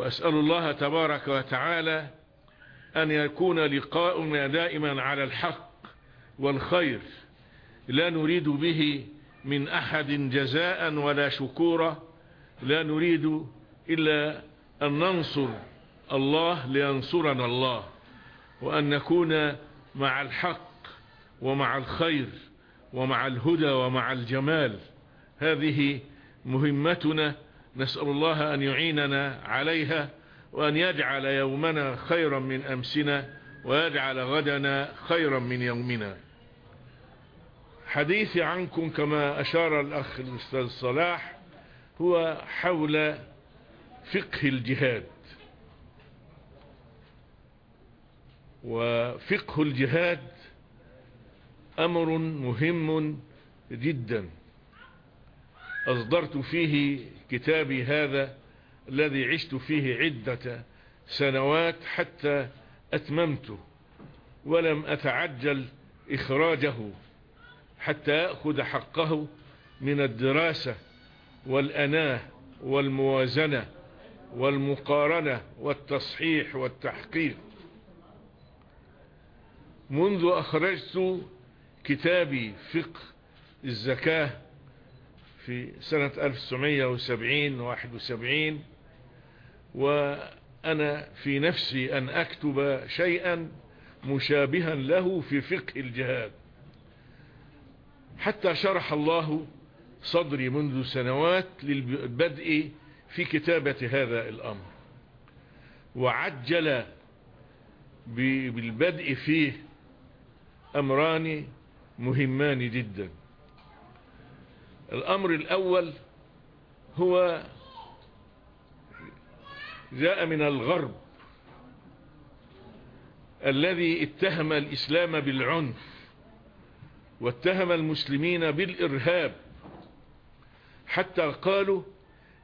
وأسأل الله تبارك وتعالى أن يكون لقاؤنا دائما على الحق والخير لا نريد به من أحد جزاء ولا شكورا لا نريد إلا أن ننصر الله لينصرنا الله وأن نكون مع الحق ومع الخير ومع الهدى ومع الجمال. هذه مهمتنا نسأل الله أن يعيننا عليها وأن يجعل يومنا خيرا من أمسنا ويجعل غدنا خيرا من يومنا. حديثي عنكم كما أشار الأخ الأستاذ صلاح هو حول فقه الجهاد. وفقه الجهاد أمر مهم جدا. أصدرت فيه كتابي هذا الذي عشت فيه عدة سنوات حتى أتممته ولم أتعجل إخراجه حتى يأخذ حقه من الدراسة والأناة والموازنة والمقارنة والتصحيح والتحقيق. منذ أخرجت كتابي فقه الزكاة في سنة 1970 71 وأنا في نفسي أن أكتب شيئا مشابها له في فقه الجهاد. حتى شرح الله صدري منذ سنوات للبدء في كتابة هذا الأمر. وعجل بالبدء فيه أمران مهمان جدا. الأمر الأول هو جاء من الغرب الذي اتهم الإسلام بالعنف واتهم المسلمين بالإرهاب حتى قالوا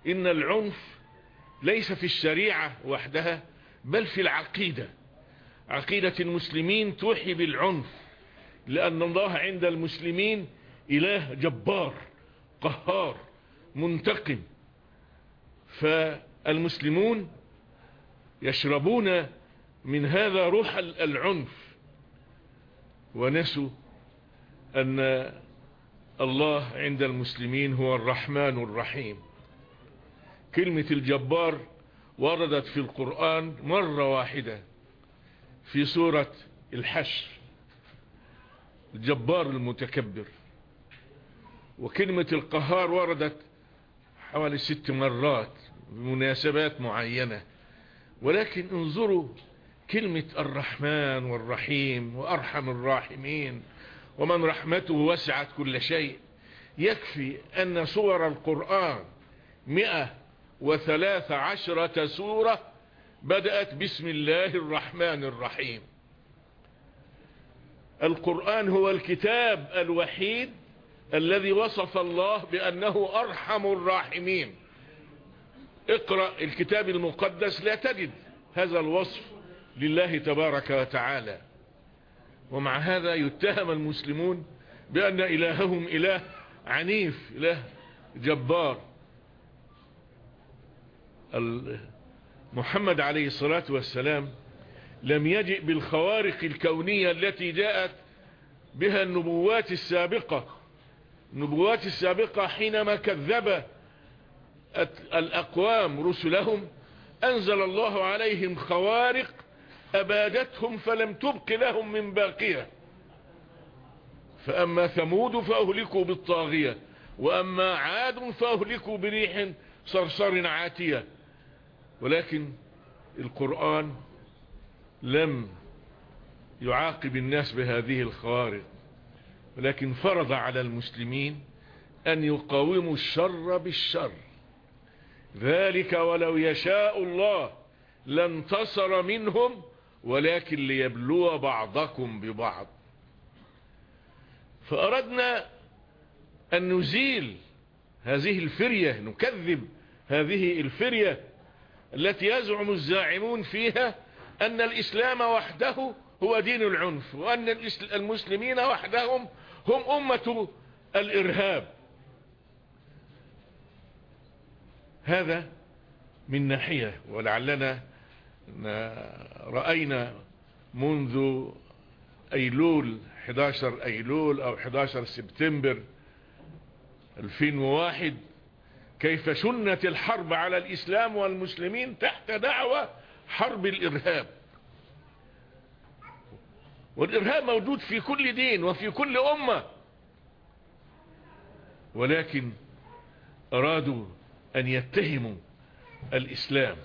إن العنف ليس في الشريعة وحدها بل في العقيدة. عقيدة المسلمين توحي بالعنف لأن الله عند المسلمين إله جبار. قهار منتقم. فالمسلمون يشربون من هذا روح العنف. ونسوا أن الله عند المسلمين هو الرحمن الرحيم. كلمة الجبار وردت في القرآن مرة واحدة في سورة الحشر. الجبار المتكبر. وكلمة القهار وردت حوالي ست مرات بمناسبات معينة. ولكن انظروا كلمة الرحمن والرحيم وأرحم الراحمين ومن رحمته وسعت كل شيء. يكفي أن سور القرآن مئة وثلاث عشرة سورة بدأت بسم الله الرحمن الرحيم. القرآن هو الكتاب الوحيد الذي وصف الله بأنه أرحم الراحمين. اقرأ الكتاب المقدس لا تجد هذا الوصف لله تبارك وتعالى. ومع هذا يتهم المسلمون بأن إلههم إله عنيف إله جبار. محمد عليه الصلاة والسلام لم يجئ بالخوارق الكونية التي جاءت بها النبوات السابقة. النبوات السابقة حينما كذب الأقوام رسلهم أنزل الله عليهم خوارق أبادتهم فلم تبق لهم من باقية. فأما ثمود فأهلكوا بالطاغية وأما عاد فأهلكوا بريح صرصر عاتية. ولكن القرآن لم يعاقب الناس بهذه الخوارق. ولكن فرض على المسلمين أن يقاوموا الشر بالشر. ذلك ولو يشاء الله لانتصر منهم ولكن ليبلو بعضكم ببعض. فأردنا أن نزيل هذه الفرية نكذب هذه الفرية التي يزعم الزاعمون فيها أن الإسلام وحده هو دين العنف وأن المسلمين وحدهم هم أمة الإرهاب. هذا من ناحية ولعلنا رأينا منذ أيلول 11 أيلول أو 11 سبتمبر 2001 كيف شنت الحرب على الإسلام والمسلمين تحت دعوة حرب الإرهاب. والإرهاب موجود في كل دين وفي كل أمة. ولكن أرادوا أن يتهموا الإسلام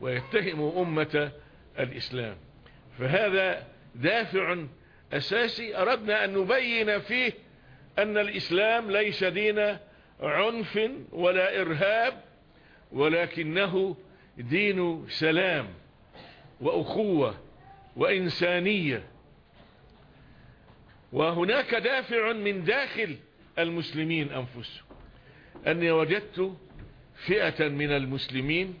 ويتهموا أمة الإسلام. فهذا دافع أساسي أردنا أن نبين فيه أن الإسلام ليس دين عنف ولا إرهاب ولكنه دين سلام وأخوة وإنسانية. وهناك دافع من داخل المسلمين أنفسهم. أني وجدت فئة من المسلمين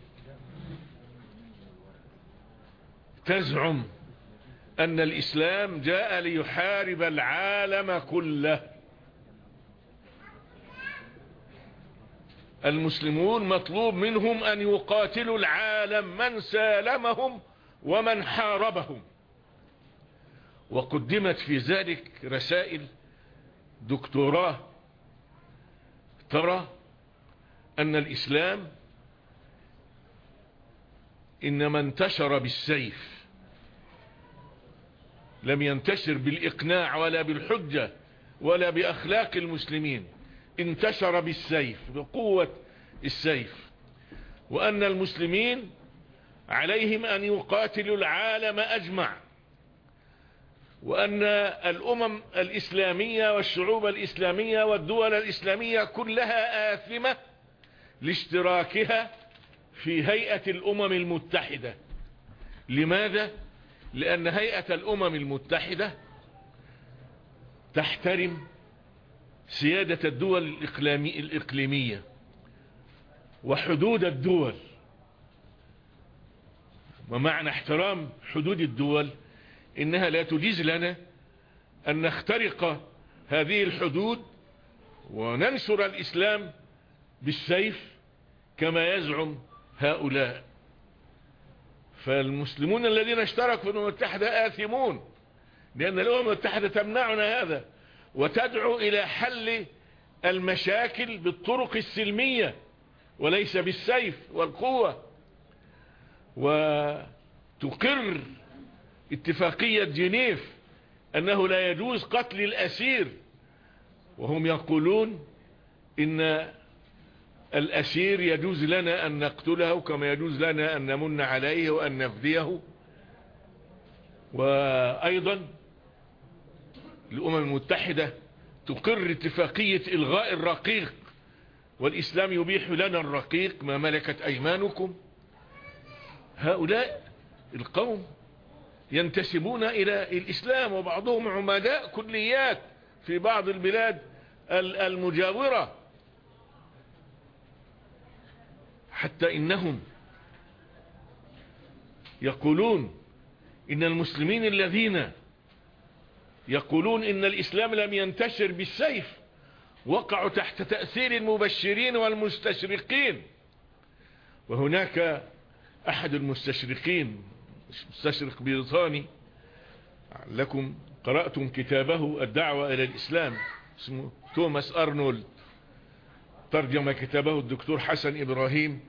تزعم أن الإسلام جاء ليحارب العالم كله. المسلمون مطلوب منهم أن يقاتلوا العالم من سالمهم ومن حاربهم. وقدمت في ذلك رسائل دكتوراه ترى أن الإسلام إنما انتشر بالسيف لم ينتشر بالإقناع ولا بالحجة ولا بأخلاق المسلمين انتشر بالسيف بقوة السيف. وأن المسلمين عليهم أن يقاتلوا العالم أجمع. وأن الأمم الإسلامية والشعوب الإسلامية والدول الإسلامية كلها آثمة لاشتراكها في هيئة الأمم المتحدة لماذا؟ لأن هيئة الأمم المتحدة تحترم سيادة الدول الإقليمية وحدود الدول ومعنى احترام حدود الدول إنها لا تجيز لنا أن نخترق هذه الحدود وننشر الإسلام بالسيف كما يزعم هؤلاء. فالمسلمون الذين اشتركوا في الأمم المتحدة آثمون لأن الأمم المتحدة تمنعنا هذا وتدعو إلى حل المشاكل بالطرق السلمية وليس بالسيف والقوة وتقر اتفاقية جنيف أنه لا يجوز قتل الأسير. وهم يقولون إن الأسير يجوز لنا أن نقتله كما يجوز لنا أن نمن عليه وأن نفديه. وأيضا الأمم المتحدة تقر اتفاقية إلغاء الرقيق والإسلام يبيح لنا الرقيق ما ملكت أيمانكم. هؤلاء القوم ينتسبون إلى الإسلام وبعضهم عمداء كليات في بعض البلاد المجاورة. حتى إنهم يقولون إن المسلمين الذين يقولون إن الإسلام لم ينتشر بالسيف وقعوا تحت تأثير المبشرين والمستشرقين. وهناك أحد المستشرقين مستشرق بريطاني لكم قرأتم كتابه الدعوة إلى الإسلام اسمه توماس أرنولد. ترجم كتابه الدكتور حسن إبراهيم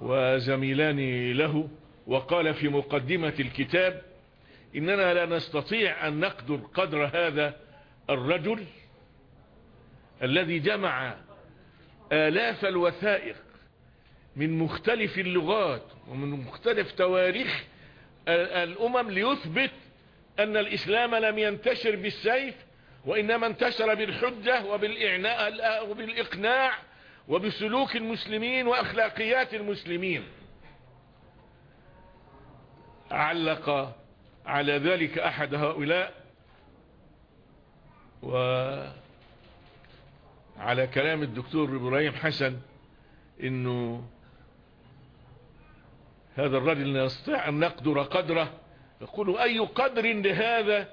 وزميلان له وقال في مقدمة الكتاب إننا لا نستطيع أن نقدر قدر هذا الرجل الذي جمع آلاف الوثائق من مختلف اللغات ومن مختلف تواريخ الأمم ليثبت أن الإسلام لم ينتشر بالسيف وإنما انتشر بالحجة وبالإقناع وبسلوك المسلمين وأخلاقيات المسلمين. علق على ذلك أحد هؤلاء وعلى كلام الدكتور إبراهيم حسن إنه هذا الرجل لا يستطيع أن نقدر قدره. يقول أي قدر لهذا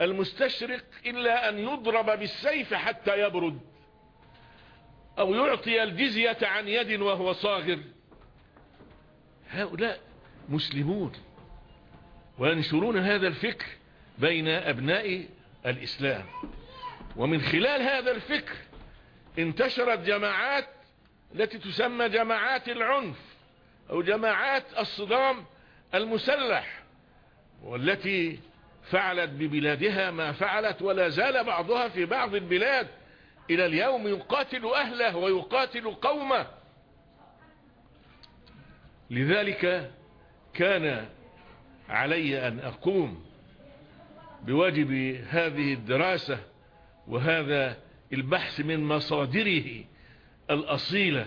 المستشرق إلا أن يضرب بالسيف حتى يبرد أو يعطي الجزية عن يد وهو صاغر. هؤلاء مسلمون وينشرون هذا الفكر بين أبناء الإسلام. ومن خلال هذا الفكر انتشرت جماعات التي تسمى جماعات العنف. أو جماعات الصدام المسلح والتي فعلت ببلادها ما فعلت ولا زال بعضها في بعض البلاد إلى اليوم يقاتل أهله ويقاتل قومه. لذلك كان علي أن أقوم بواجب هذه الدراسة وهذا البحث من مصادره الأصيلة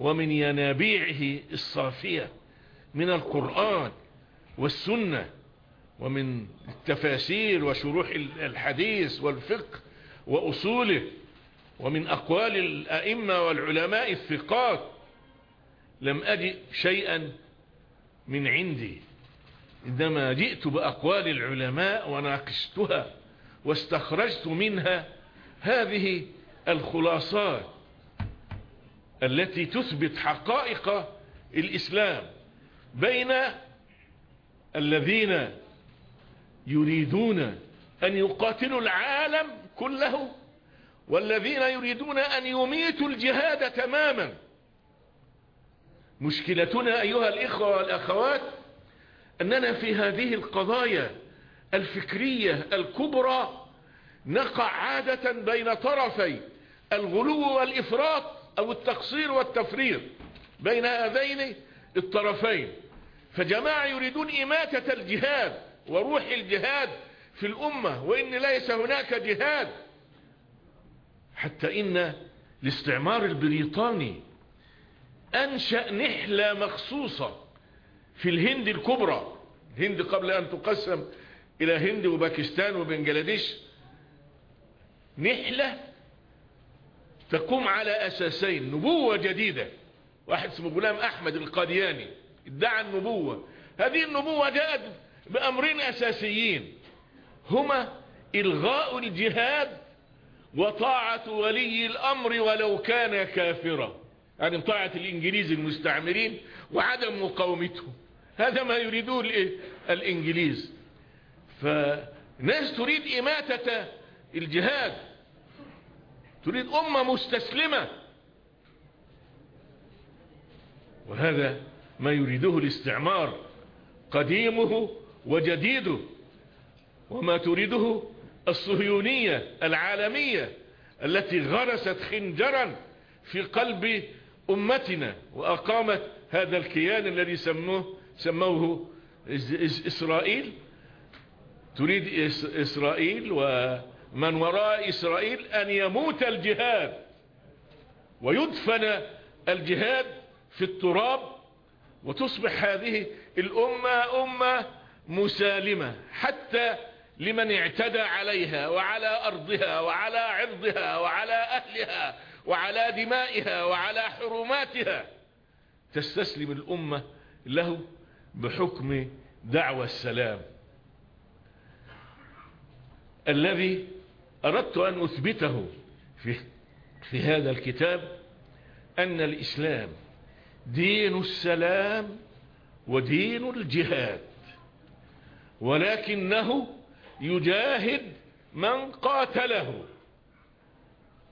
ومن ينابيعه الصافية من القرآن والسنة ومن التفاسير وشروح الحديث والفقه وأصوله ومن أقوال الأئمة والعلماء الثقات لم أجئ شيئا من عندي. عندما جئت بأقوال العلماء وناقشتها واستخرجت منها هذه الخلاصات. التي تثبت حقائق الإسلام بين الذين يريدون أن يقاتلوا العالم كله والذين يريدون أن يميتوا الجهاد تماما. مشكلتنا أيها الإخوة والأخوات أننا في هذه القضايا الفكرية الكبرى نقع عادة بين طرفي الغلو والإفراط أو التقصير والتفريط بين هذين الطرفين. فجماعة يريدون إماتة الجهاد وروح الجهاد في الأمة وإن ليس هناك جهاد. حتى إن الاستعمار البريطاني أنشأ نحلة مخصوصة في الهند الكبرى. الهند قبل أن تقسم إلى هند وباكستان وبنجلاديش. نحلة تقوم على أساسين نبوة جديدة. واحد اسمه غلام أحمد القادياني ادعى النبوة. هذه النبوة جاءت بأمرين أساسيين. هما إلغاء الجهاد وطاعة ولي الأمر ولو كان كافرا. يعني طاعة الإنجليز المستعمرين وعدم مقاومتهم. هذا ما يريدوه الإنجليز. فناس تريد إماتة الجهاد. تريد أمة مستسلمة. وهذا ما يريده الاستعمار. قديمه وجديده. وما تريده الصهيونية العالمية التي غرست خنجرا في قلب أمتنا وأقامت هذا الكيان الذي سموه سموه إسرائيل. تريد إسرائيل ومن وراء إسرائيل أن يموت الجهاد ويدفن الجهاد في التراب وتصبح هذه الأمة أمة مسالمة حتى لمن اعتدى عليها وعلى أرضها وعلى عرضها وعلى أهلها وعلى دمائها وعلى حرماتها تستسلم الأمة له بحكم دعوى السلام الذي أردت أن أثبته في, في هذا الكتاب أن الإسلام دين السلام ودين الجهاد ولكنه يجاهد من قاتله.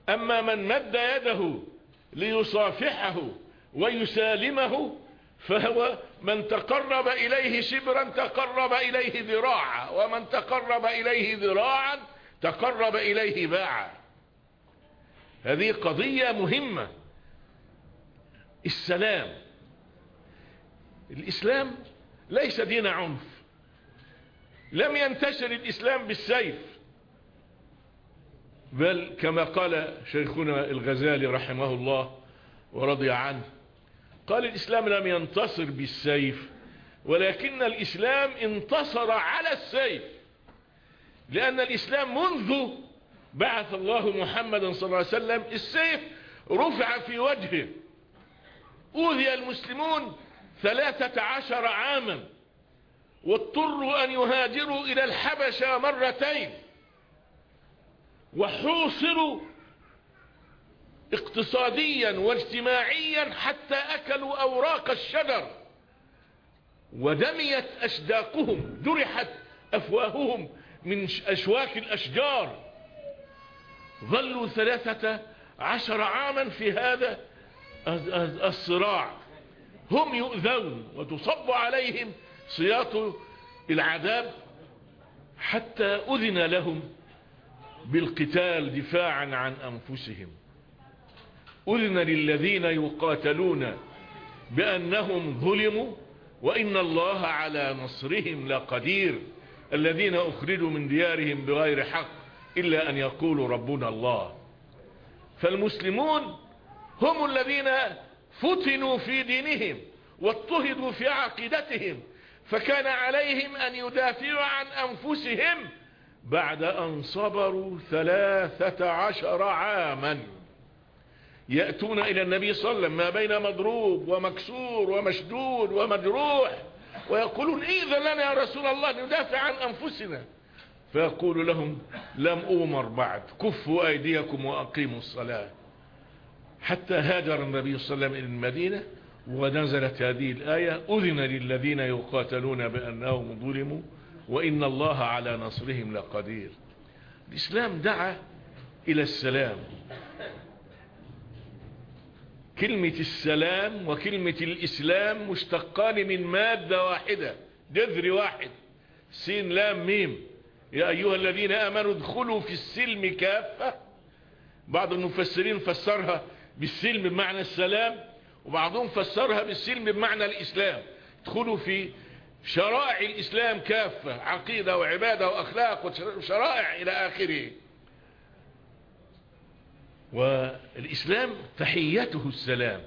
أما من مد يده ليصافحه ويسالمه فهو من تقرب إليه شبرا تقرب إليه ذراعا ومن تقرب إليه ذراعا تقرب إليه باعا. هذه قضية مهمة. السلام. الإسلام ليس دين عنف. لم ينتشر الإسلام بالسيف. بل كما قال شيخنا الغزالي رحمه الله ورضي عنه قال الإسلام لم ينتصر بالسيف ولكن الإسلام انتصر على السيف. لأن الإسلام منذ بعث الله محمدا صلى الله عليه وسلم السيف رفع في وجهه. أوذي المسلمون ثلاثة عشر عاما واضطروا أن يهاجروا إلى الحبشة مرتين وحوصروا اقتصاديا واجتماعيا حتى أكلوا أوراق الشجر ودميت أشداقهم درحت أفواههم من أشواك الأشجار. ظلوا ثلاثة عشر عاما في هذا الصراع. هم يؤذون وتصب عليهم سياط العذاب حتى أذن لهم بالقتال دفاعا عن أنفسهم. أذن للذين يقاتلون بأنهم ظلموا وإن الله على نصرهم لقدير. الذين أخرجوا من ديارهم بغير حق إلا أن يقولوا ربنا الله. فالمسلمون هم الذين فتنوا في دينهم واضطهدوا في عقيدتهم فكان عليهم أن يدافعوا عن أنفسهم بعد أن صبروا ثلاثة عشر عاما. يأتون إلى النبي صلى الله عليه وسلم ما بين مضروب ومكسور ومشدود ومجروح. ويقولون إذا لنا يا رسول الله؟ ندافع عن أنفسنا. فيقول لهم لم أمر بعد كفوا أيديكم وأقيموا الصلاة. حتى هاجر النبي صلى الله عليه وسلم إلى المدينة ونزلت هذه الآية أذن للذين يقاتلون بأنهم ظلموا وإن الله على نصرهم لقدير. الإسلام دعا إلى السلام. كلمة السلام وكلمة الإسلام مشتقان من مادة واحدة جذر واحد سين لام ميم. يا أيها الذين آمنوا ادخلوا في السلم كافة. بعض المفسرين فسرها بالسلم بمعنى السلام وبعضهم فسرها بالسلم بمعنى الإسلام. ادخلوا في شرائع الإسلام كافة عقيدة وعبادة وأخلاق وشرائع إلى آخره. والإسلام تحيته السلام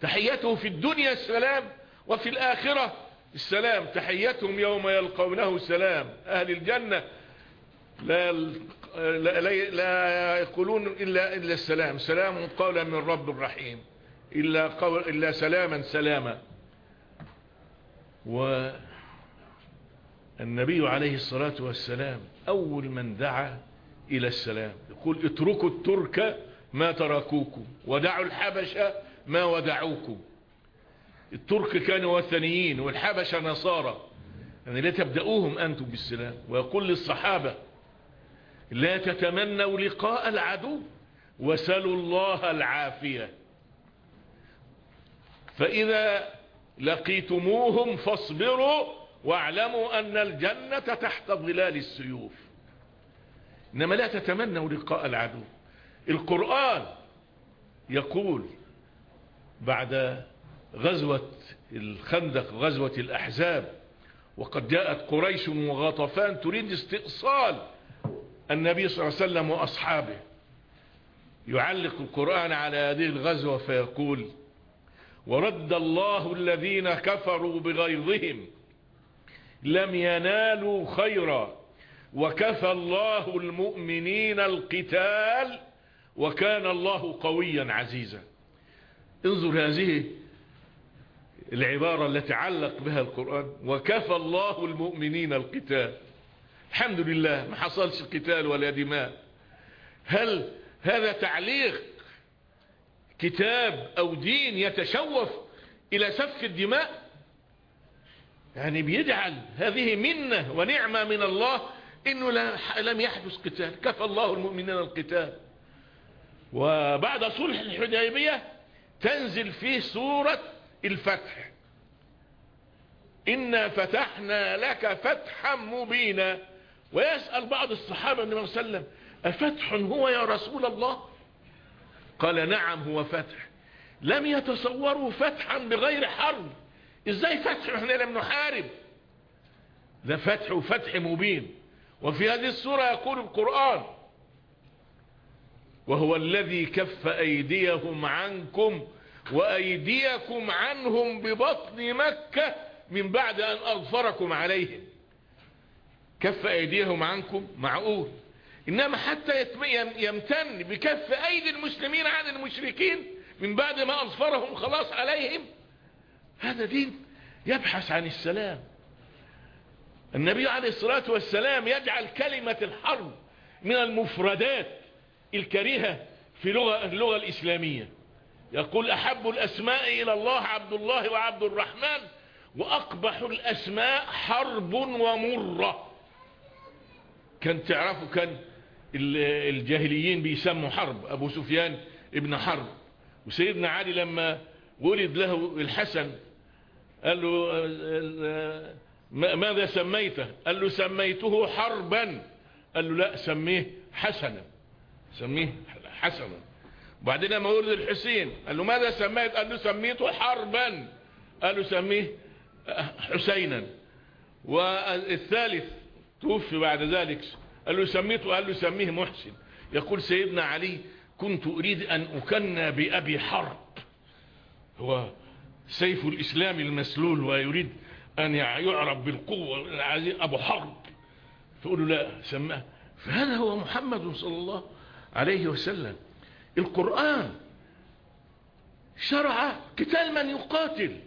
تحيته في الدنيا السلام وفي الآخرة السلام. تحيتهم يوم يلقونه سلام. أهل الجنة لا, لا, لا يقولون إلا, إلا السلام. سلام قولا من رب رحيم. إلا, قول إلا سلاما سلاما. والنبي عليه الصلاة والسلام أول من دعا إلى السلام. يقول اتركوا الترك ما تركوكم ودعوا الحبشة ما ودعوكم. الترك كانوا وثنيين والحبشة نصارى. يعني لا تبدأوهم أنتم بالسلام. ويقول للصحابة لا تتمنوا لقاء العدو وسلوا الله العافية. فإذا لقيتموهم فاصبروا واعلموا أن الجنة تحت ظلال السيوف. إنما لا تتمنوا لقاء العدو. القرآن يقول بعد غزوة الخندق غزوة الأحزاب وقد جاءت قريش وغطفان تريد استئصال النبي صلى الله عليه وسلم وأصحابه. يعلق القرآن على هذه الغزوة فيقول ورد الله الذين كفروا بغيظهم لم ينالوا خيرا وكفى الله المؤمنين القتال وكان الله قويا عزيزا. انظر هذه العبارة التي علق بها القرآن. وكفى الله المؤمنين القتال. الحمد لله ما حصلش قتال ولا دماء. هل هذا تعليق كتاب أو دين يتشوف إلى سفك الدماء؟ يعني بيجعل هذه منة ونعمة من الله إنه لم يحدث قتال. كفى الله المؤمنين القتال. وبعد صلح الحديبية تنزل فيه سورة الفتح. إنا فتحنا لك فتحا مبينا. ويسأل بعض الصحابة النبي صلى الله عليه وسلم أفتح هو يا رسول الله؟ قال نعم هو فتح. لم يتصوروا فتحا بغير حرب. إزاي فتح؟ إحنا لم نحارب. ده فتح وفتح مبين. وفي هذه السورة يقول القرآن. وهو الذي كف أيديهم عنكم وأيديكم عنهم ببطن مكة من بعد أن أغفركم عليهم. كف أيديهم عنكم معقول. إنما حتى يمتن بكف أيدي المسلمين عن المشركين من بعد ما أظفرهم خلاص عليهم. هذا دين يبحث عن السلام. النبي عليه الصلاة والسلام يجعل كلمة الحرب من المفردات الكريهة في لغة اللغة الإسلامية. يقول أحب الأسماء إلى الله عبد الله وعبد الرحمن وأقبح الأسماء حرب ومرة. كان تعرفوا كان الجاهليين بيسموا حرب أبو سفيان ابن حرب. وسيدنا علي لما ولد له الحسن قال له ماذا سميته؟ قال له سميته حربا. قال له لا سميه حسنا. سميه حسنا. وبعدين لما ولد الحسين قال له ماذا سميت؟ قال له سميته حربا. قال له سميه حسينا. والثالث توفي بعد ذلك. قال له سميته قال له سميه محسن. يقول سيدنا علي كنت أريد أن أكنى بأبي حرب. هو سيف الإسلام المسلول ويريد أن يعرف بالقوة أبو حرب. فقولوا لا سماه. فهذا هو محمد صلى الله عليه وسلم. القرآن شرع قتال من يقاتل.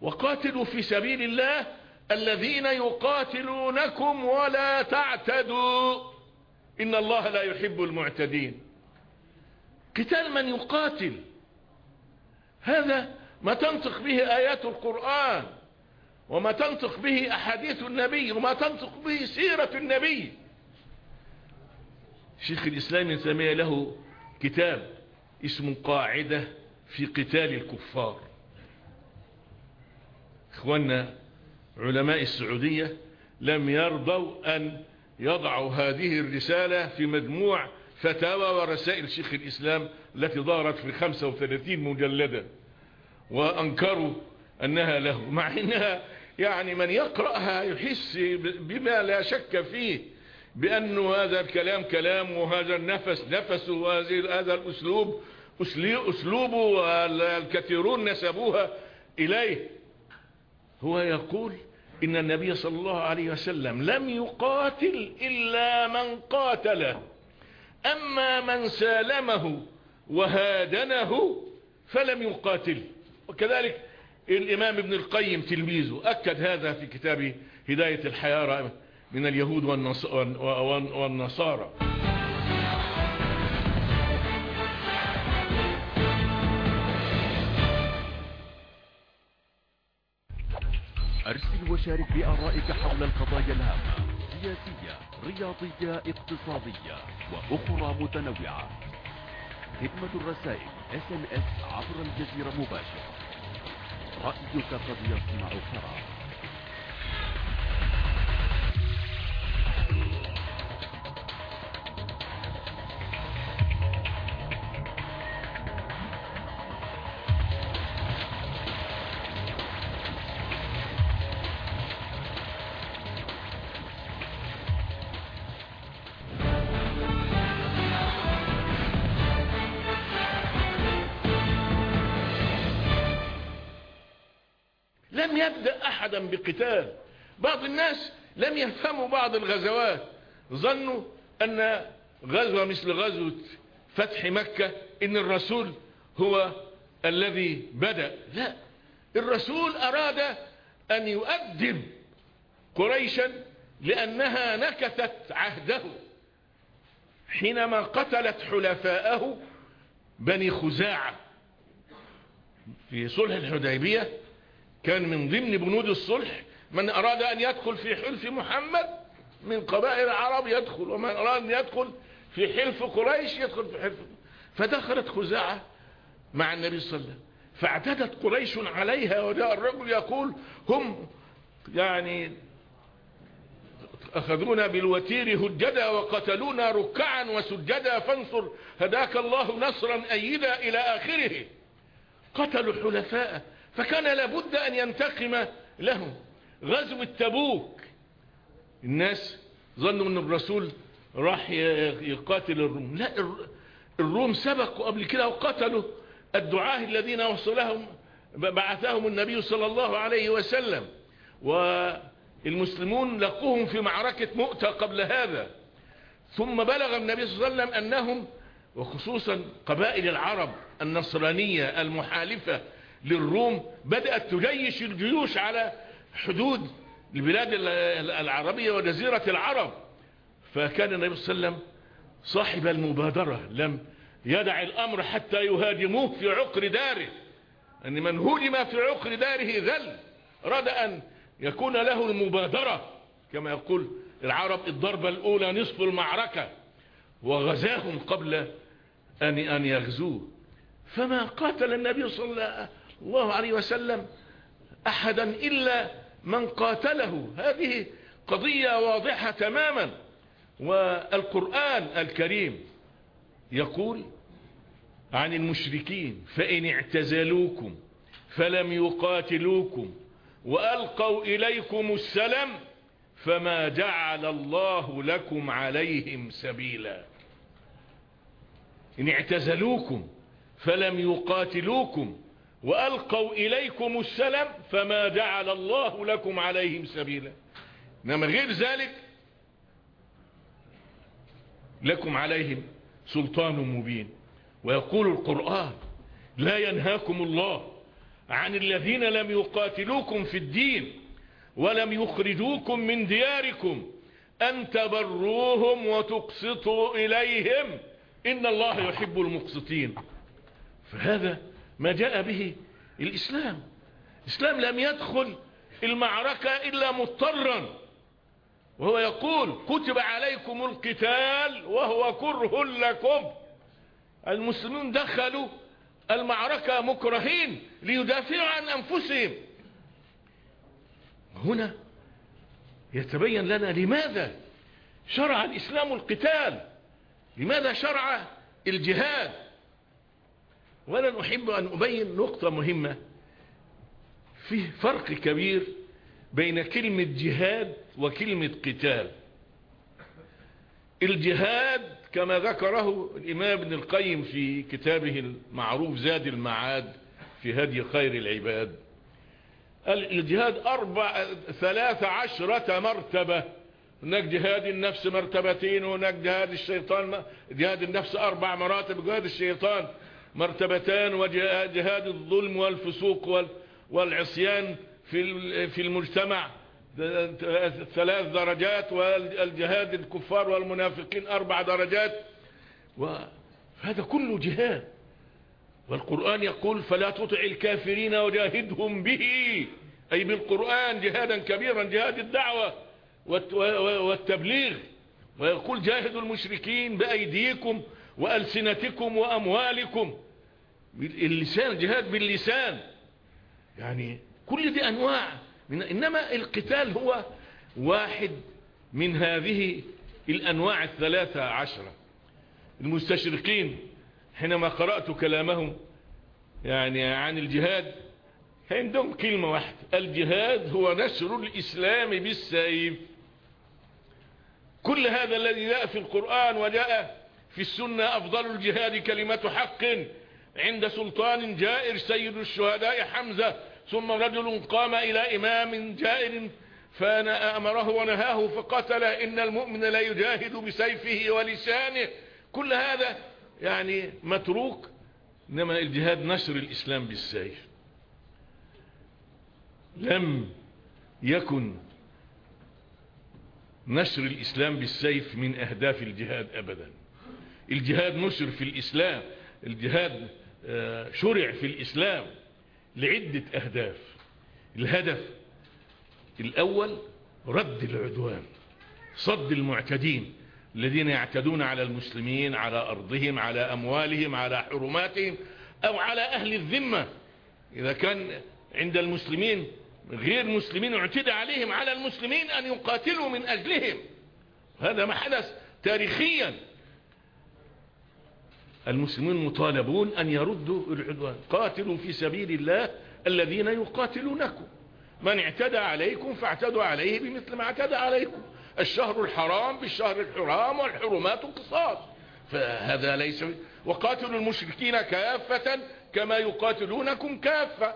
وقاتلوا في سبيل الله الذين يقاتلونكم ولا تعتدوا. إن الله لا يحب المعتدين. قتال من يقاتل. هذا ما تنطق به آيات القرآن. وما تنطق به أحاديث النبي وما تنطق به سيرة النبي. شيخ الإسلام سمي له كتاب اسمه قاعدة في قتال الكفار. إخواننا علماء السعودية لم يرضوا أن يضعوا هذه الرسالة في مجموع فتاوى ورسائل شيخ الإسلام التي ظهرت في 35 مجلدا. وأنكروا أنها له مع أنها يعني من يقرأها يحس بما لا شك فيه بأن هذا الكلام كلام وهذا النفس نفس وهذا الأسلوب أسلوبه والكثيرون نسبوها إليه. هو يقول إن النبي صلى الله عليه وسلم لم يقاتل إلا من قاتله. أما من سالمه وهادنه فلم يقاتل. وكذلك الإمام ابن القيم تلميذه أكد هذا في كتاب هداية الحيارى من اليهود والنصارى. أرسل وشارك بآرائك حول القضايا الهامة سياسية رياضية اقتصادية وأخرى متنوعة. خدمة الرسائل SMS عبر الجزيرة مباشر رأيك قد يصنع قرار أحدا بقتال بعض الناس لم يفهموا بعض الغزوات. ظنوا أن غزوة مثل غزوة فتح مكة إن الرسول هو الذي بدأ. لا الرسول أراد أن يؤدب قريشا لأنها نكثت عهده. حينما قتلت حلفاءه بني خزاعة في صلح الحديبية كان من ضمن بنود الصلح من أراد أن يدخل في حلف محمد من قبائل العرب يدخل ومن أراد أن يدخل في حلف قريش يدخل في حلف. فدخلت خزاعة مع النبي صلى الله عليه وسلم فاعتدت قريش عليها وجاء الرجل يقول هم يعني أخذونا بالوتير هجدا وقتلونا ركعا وسجدا فانصر هداك الله نصرا أيدا إلى آخره. قتلوا حلفاء فكان لابد أن ينتقم لهم. غزو التبوك الناس ظنوا أن الرسول راح يقاتل الروم. لا الروم سبقوا قبل كده وقتلوا الدعاة الذين وصلهم بعثهم النبي صلى الله عليه وسلم. والمسلمون لقوهم في معركة مؤتة قبل هذا. ثم بلغ النبي صلى الله عليه وسلم أنهم وخصوصا قبائل العرب النصرانية المحالفة للروم بدأت تجيش الجيوش على حدود البلاد العربية وجزيرة العرب. فكان النبي صلى الله عليه وسلم صاحب المبادرة لم يدع الأمر حتى يهاجموه في عقر داره. أن من هجم في عقر داره ذل أراد أن يكون له المبادرة. كما يقول العرب الضربة الأولى نصف المعركة وغزاهم قبل أن أن يغزوه. فما قاتل النبي صلى الله عليه وسلم أحدا إلا من قاتله. هذه قضية واضحة تماما. والقرآن الكريم يقول عن المشركين فإن اعتزلوكم فلم يقاتلوكم وألقوا إليكم السلام فما جعل الله لكم عليهم سبيلا. إن اعتزلوكم فلم يقاتلوكم وألقوا إليكم السلام فما جعل الله لكم عليهم سبيلا. إنما غير ذلك لكم عليهم سلطان مبين. ويقول القرآن لا ينهاكم الله عن الذين لم يقاتلوكم في الدين ولم يخرجوكم من دياركم أن تبروهم وتقسطوا إليهم. إن الله يحب المقسطين. فهذا ما جاء به الإسلام. الإسلام لم يدخل المعركة إلا مضطرا. وهو يقول كتب عليكم القتال وهو كره لكم. المسلمون دخلوا المعركة مكرهين ليدافعوا عن أنفسهم. هنا يتبين لنا لماذا شرع الإسلام القتال. لماذا شرع الجهاد. ولن أحب أن أبين نقطة مهمة فيه فرق كبير بين كلمة جهاد وكلمة قتال. الجهاد كما ذكره الإمام ابن القيم في كتابه المعروف زاد المعاد في هدي خير العباد. الجهاد أربع ثلاث عشرة مرتبة. هناك جهاد النفس مرتبتين وهناك جهاد الشيطان جهاد النفس أربع مراتب. جهاد الشيطان مرتبتان وجهاد الظلم والفسوق والعصيان في المجتمع. ثلاث درجات والجهاد الكفار والمنافقين أربع درجات. وهذا كله جهاد. والقرآن يقول فلا تطع الكافرين وجاهدهم به. أي بالقرآن جهادا كبيرا جهاد الدعوة والتبليغ. ويقول جاهدوا المشركين بأيديكم وألسنتكم وأموالكم. اللسان جهاد باللسان. يعني كل دي أنواع. من إنما القتال هو واحد من هذه الأنواع الثلاثة عشرة. المستشرقين حينما قرأت كلامهم يعني عن الجهاد عندهم كلمة واحدة. الجهاد هو نشر الإسلام بالسيف. كل هذا الذي جاء في القرآن وجاء في السنة أفضل الجهاد كلمة حق. عند سلطان جائر سيد الشهداء حمزة ثم رجل قام إلى إمام جائر فأمره ونهاه فقتل إن المؤمن لا يجاهد بسيفه ولسانه. كل هذا يعني متروك إنما الجهاد نشر الإسلام بالسيف. لم يكن نشر الإسلام بالسيف من أهداف الجهاد أبدا. الجهاد نشر في الإسلام الجهاد شرع في الإسلام لعدة أهداف. الهدف الأول رد العدوان صد المعتدين الذين يعتدون على المسلمين على أرضهم على أموالهم على حرماتهم أو على أهل الذمة. إذا كان عند المسلمين غير مسلمين اعتدى عليهم على المسلمين أن يقاتلوا من أجلهم. هذا ما حدث تاريخيا. المسلمون مطالبون أن يردوا العدوان. قاتلوا في سبيل الله الذين يقاتلونكم. من اعتدى عليكم فاعتدوا عليه بمثل ما اعتدى عليكم. الشهر الحرام بالشهر الحرام والحرمات قصاص. فهذا ليس وقاتلوا المشركين كافة كما يقاتلونكم كافة.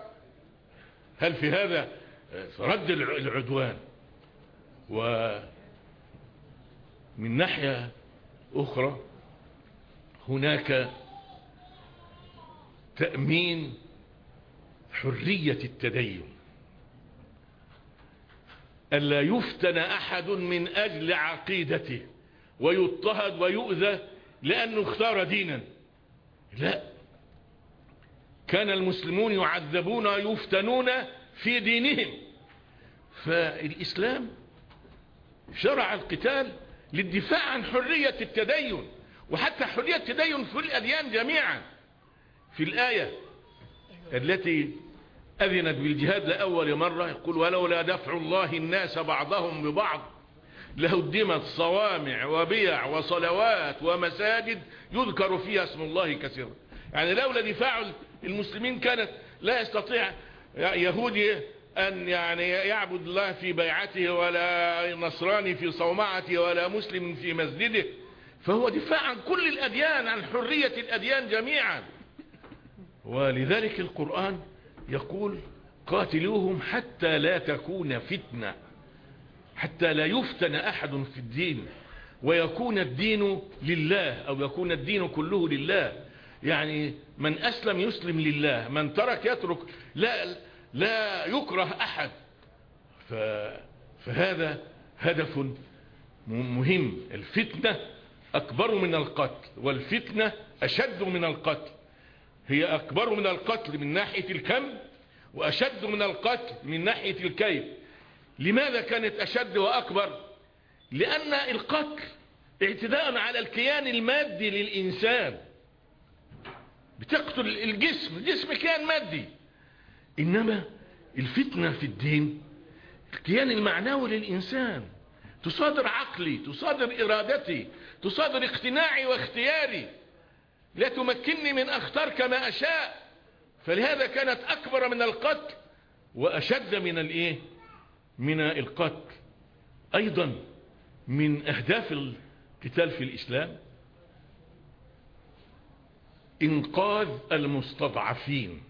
هل في هذا رد العدوان؟ ومن ناحية أخرى هناك تأمين حرية التدين. ألا يفتن أحد من أجل عقيدته ويضطهد ويؤذى لأنه اختار دينا. لا. كان المسلمون يعذبون ويفتنون في دينهم. فالإسلام شرع القتال للدفاع عن حرية التدين. وحتى حرية التدين في الأديان جميعا. في الآية التي أذنت بالجهاد لأول مرة يقول ولولا دفع الله الناس بعضهم ببعض لهدمت صوامع وبيع وصلوات ومساجد يذكر فيها اسم الله كثيرا. يعني لولا دفاع المسلمين كانت لا يستطيع يهودي أن يعني يعبد الله في بيعته ولا نصراني في صومعته ولا مسلم في مسجده. فهو دفاع عن كل الأديان عن حرية الأديان جميعا. ولذلك القرآن يقول قاتلوهم حتى لا تكون فتنة حتى لا يفتن أحد في الدين. ويكون الدين لله أو يكون الدين كله لله. يعني من أسلم يسلم لله من ترك يترك لا, لا يكره أحد. فهذا هدف مهم الفتنة أكبر من القتل والفتنة أشد من القتل. هي أكبر من القتل من ناحية الكم وأشد من القتل من ناحية الكيف. لماذا كانت أشد وأكبر؟ لأن القتل اعتداء على الكيان المادي للإنسان. بتقتل الجسم الجسم كيان مادي. إنما الفتنة في الدين الكيان المعنوي للإنسان. تصادر عقلي تصادر إرادتي تصادر اقتناعي واختياري. لا تمكنني من أختار كما أشاء. فلهذا كانت أكبر من القتل وأشد من الإيه؟ من القتل. أيضا من أهداف القتال في الإسلام إنقاذ المستضعفين.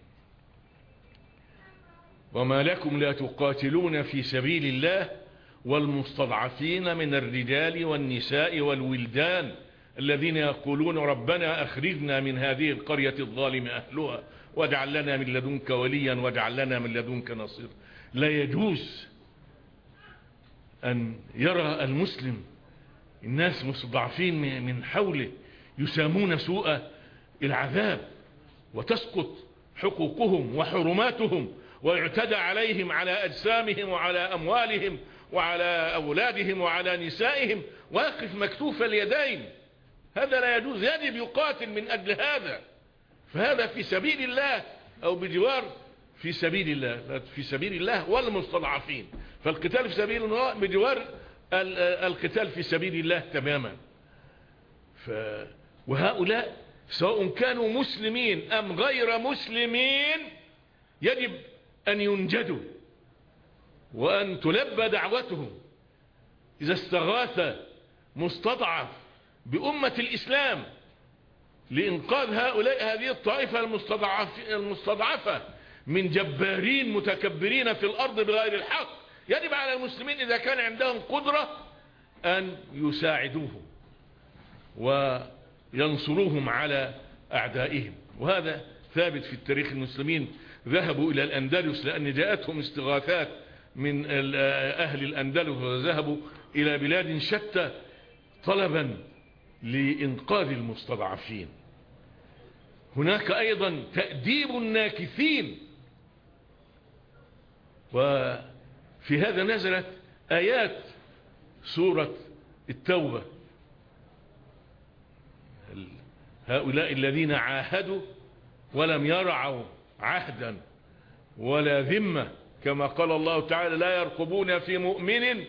وما لكم لا تقاتلون في سبيل الله والمستضعفين من الرجال والنساء والولدان الذين يقولون ربنا أخرجنا من هذه القرية الظالم أهلها واجعل لنا من لدنك وليا واجعل لنا من لدنك نصير. لا يجوز أن يرى المسلم الناس مستضعفين من حوله يسامون سوء العذاب وتسقط حقوقهم وحرماتهم ويعتدى عليهم على أجسامهم وعلى أموالهم وعلى أولادهم وعلى نسائهم واقف مكتوف اليدين. هذا لا يجوز يجب يقاتل من أجل هذا. فهذا في سبيل الله أو بجوار في سبيل الله في سبيل الله والمستضعفين. فالقتال في سبيل الله بجوار القتال في سبيل الله تماما. ف وهؤلاء سواء كانوا مسلمين أم غير مسلمين يجب أن ينجدوا. وأن تلبى دعوتهم. إذا استغاث مستضعف بأمة الإسلام لإنقاذ هؤلاء هذه الطائفة المستضعفة من جبارين متكبرين في الأرض بغير الحق يجب على المسلمين إذا كان عندهم قدرة أن يساعدوهم وينصروهم على أعدائهم. وهذا ثابت في التاريخ المسلمين. ذهبوا إلى الأندلس لأن جاءتهم استغاثات من أهل الأندلس وذهبوا إلى بلاد شتى طلبا لإنقاذ المستضعفين. هناك أيضا تأديب الناكثين. وفي هذا نزلت آيات سورة التوبة. هؤلاء الذين عاهدوا ولم يرعوا عهدا ولا ذمة كما قال الله تعالى لا يرقبون في مؤمن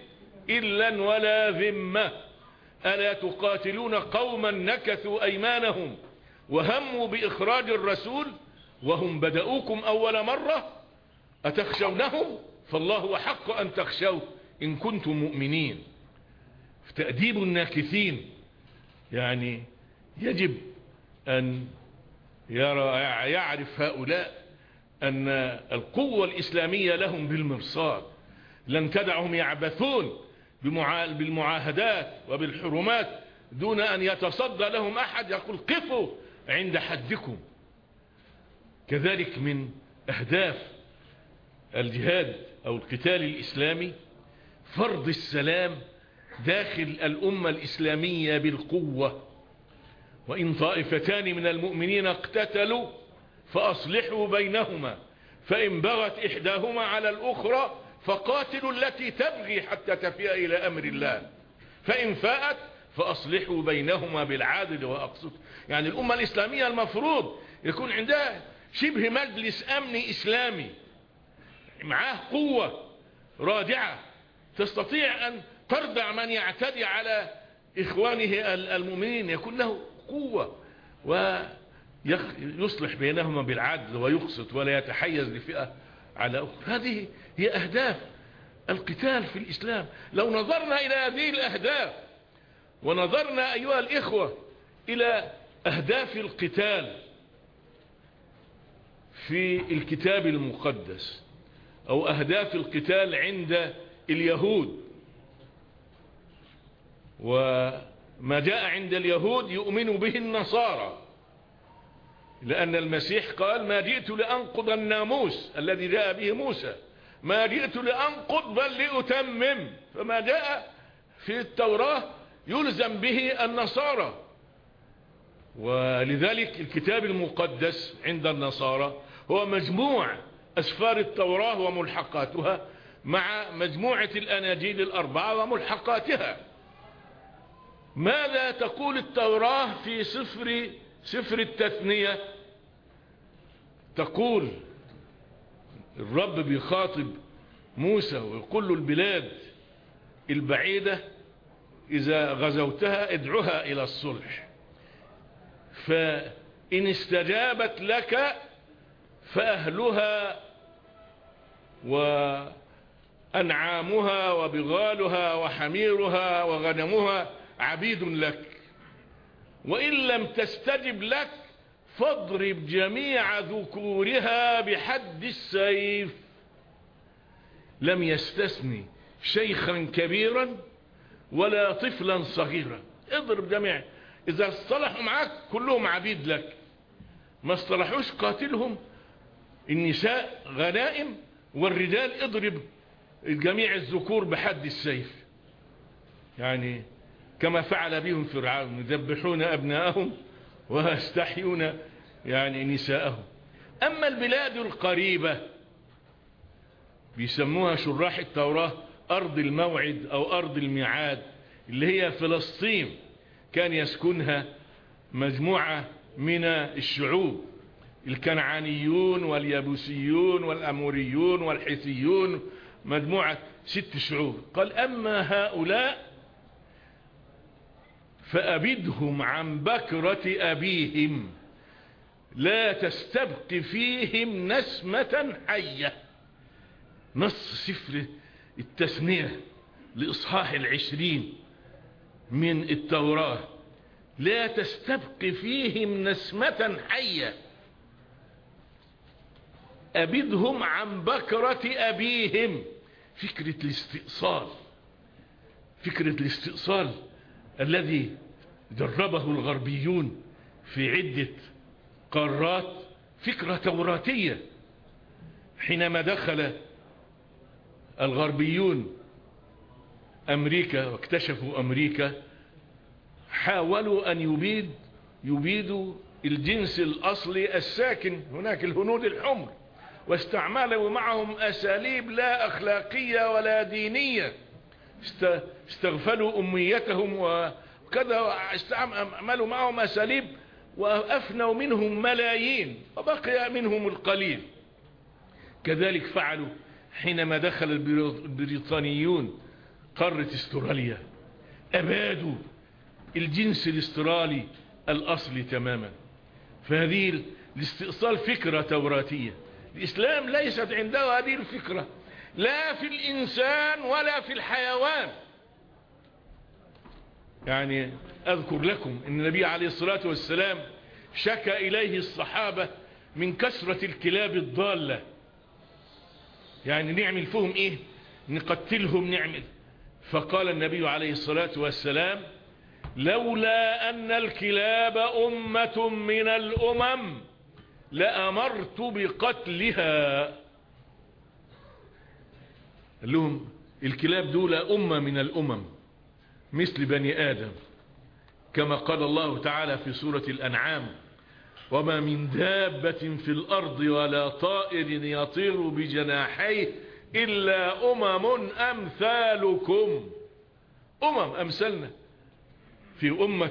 إلا ولا ذمة. ألا تقاتلون قوما نكثوا أيمانهم وهموا بإخراج الرسول وهم بدأوكم أول مرة أتخشونهم؟ فالله حق أن تخشوه إن كنتم مؤمنين. تأديب الناكثين يعني يجب أن يرى يعرف هؤلاء أن القوة الإسلامية لهم بالمرصاد لن تدعهم يعبثون بالمعاهدات وبالحرمات دون أن يتصدى لهم أحد يقول قفوا عند حدكم. كذلك من أهداف الجهاد أو القتال الإسلامي فرض السلام داخل الأمة الإسلامية بالقوة. وإن طائفتان من المؤمنين اقتتلوا فأصلحوا بينهما فإن بغت إحداهما على الأخرى فقاتلوا التي تبغي حتى تفيء إلى أمر الله. فإن فاءت فأصلحوا بينهما بالعادل وأقصد. يعني الأمة الإسلامية المفروض يكون عندها شبه مجلس أمني إسلامي معاه قوة رادعة تستطيع أن تردع من يعتدي على إخوانه المؤمنين يكون له قوة. ويصلح بينهما بالعدل ويقسط ولا يتحيز لفئة على أخرى. هذه هي أهداف القتال في الإسلام. لو نظرنا إلى هذه الأهداف ونظرنا أيها الإخوة إلى أهداف القتال في الكتاب المقدس أو أهداف القتال عند اليهود وما جاء عند اليهود يؤمن به النصارى. لأن المسيح قال ما جئت لأنقض الناموس الذي جاء به موسى ما جئت لأنقض بل لأتمم. فما جاء في التوراة يلزم به النصارى. ولذلك الكتاب المقدس عند النصارى هو مجموع أسفار التوراة وملحقاتها مع مجموعة الأناجيل الأربعة وملحقاتها. ماذا تقول التوراة في سفر سفر التثنية؟ تقول الرب بيخاطب موسى ويقول له البلاد البعيدة إذا غزوتها ادعها إلى الصلح. فإن استجابت لك فأهلها وأنعامها وبغالها وحميرها وغنمها عبيد لك. وإن لم تستجب لك فاضرب جميع ذكورها بحد السيف. لم يستثني شيخا كبيرا ولا طفلا صغيرا. اضرب جميع. إذا اصطلحوا معاك كلهم عبيد لك. ما اصطلحوش قاتلهم. النساء غنائم والرجال اضرب جميع الذكور بحد السيف. يعني كما فعل بهم فرعون يذبحون أبناءهم ويستحيون يعني نساءهم. أما البلاد القريبة بيسموها شراح التوراة أرض الموعد أو أرض الميعاد اللي هي فلسطين. كان يسكنها مجموعة من الشعوب الكنعانيون واليابوسيون والأموريون والحيثيون مجموعة ست شعوب. قال أما هؤلاء فأبدهم عن بكرة أبيهم لا تستبق فيهم نسمة حية. نص سفر التثنية لإصحاح العشرين من التوراة لا تستبق فيهم نسمة حية. أبدهم عن بكرة أبيهم. فكرة الاستئصال فكرة الاستئصال الذي جربه الغربيون في عدة قارات فكرة توراتية. حينما دخل الغربيون أمريكا واكتشفوا أمريكا حاولوا أن يبيد يبيدوا الجنس الأصلي الساكن هناك الهنود الحمر واستعملوا معهم أساليب لا أخلاقية ولا دينية. استغفلوا أميتهم وكذا استعملوا معهم أساليب وأفنوا منهم ملايين وبقي منهم القليل. كذلك فعلوا حينما دخل البريطانيون قارة استراليا. أبادوا الجنس الاسترالي الأصلي تماما. فهذه الاستئصال فكرة توراتية. الإسلام ليست عنده هذه الفكرة. لا في الإنسان ولا في الحيوان. يعني أذكر لكم أن النبي عليه الصلاة والسلام شكى إليه الصحابة من كثرة الكلاب الضالة. يعني نعمل فيهم إيه؟ نقتلهم نعمل فقال النبي عليه الصلاة والسلام لولا أن الكلاب أمة من الأمم لأمرت بقتلها. قال لهم الكلاب دول أمة من الأمم. مثل بني آدم كما قال الله تعالى في سورة الأنعام وما من دابة في الأرض ولا طائر يطير بجناحيه إلا أمم أمثالكم. أمم أمثلنا في أمة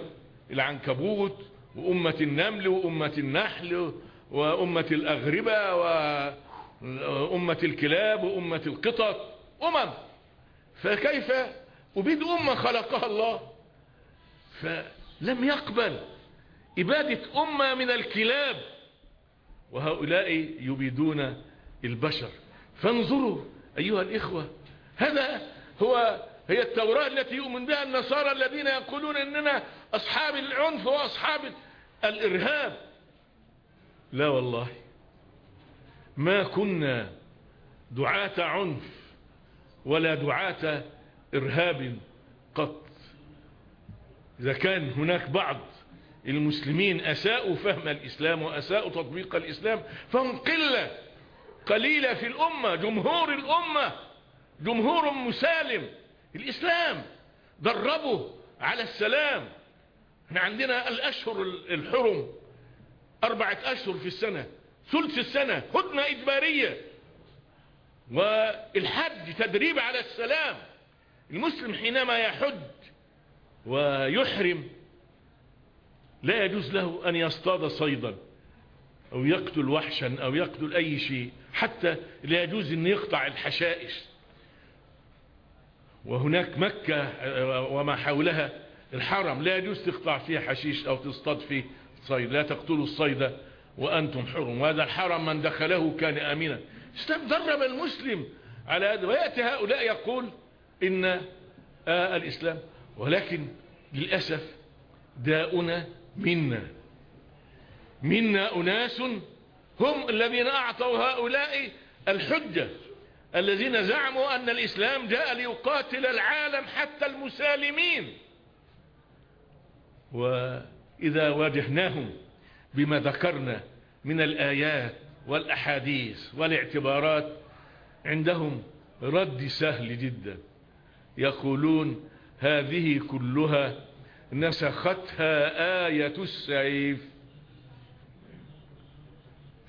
العنكبوت وأمة النمل وأمة النحل وأمة الأغربة وأمة الكلاب وأمة القطط. أمم فكيف أبيد أمة خلقها الله. فلم يقبل إبادة أمة من الكلاب. وهؤلاء يبيدون البشر. فانظروا أيها الإخوة هذا هو هي التوراة التي يؤمن بها النصارى الذين يقولون إننا أصحاب العنف وأصحاب الإرهاب. لا والله. ما كنا دعاة عنف ولا دعاة إرهاب قط. إذا كان هناك بعض المسلمين أساءوا فهم الإسلام وأساءوا تطبيق الإسلام فهم قلة قليلة في الأمة جمهور الأمة جمهور مسالم الإسلام دربوا على السلام. إحنا عندنا الأشهر الحرم أربعة أشهر في السنة ثلث السنة هدنة إجبارية والحج تدريب على السلام. المسلم حينما يحج ويحرم لا يجوز له أن يصطاد صيدا أو يقتل وحشا أو يقتل أي شيء حتى لا يجوز أن يقطع الحشائش. وهناك مكة وما حولها الحرم لا يجوز تقطع فيه حشيش أو تصطاد فيه صيد لا تقتلوا الصيد وأنتم حرم. وهذا الحرم من دخله كان أمينا درب المسلم على هذا ويأتي هؤلاء يقول إن آه الإسلام. ولكن للأسف داؤنا منا. منا أناس هم الذين أعطوا هؤلاء الحجة الذين زعموا أن الإسلام جاء ليقاتل العالم حتى المسالمين. وإذا واجهناهم بما ذكرنا من الآيات والأحاديث والاعتبارات عندهم رد سهل جدا. يقولون هذه كلها نسختها آية السيف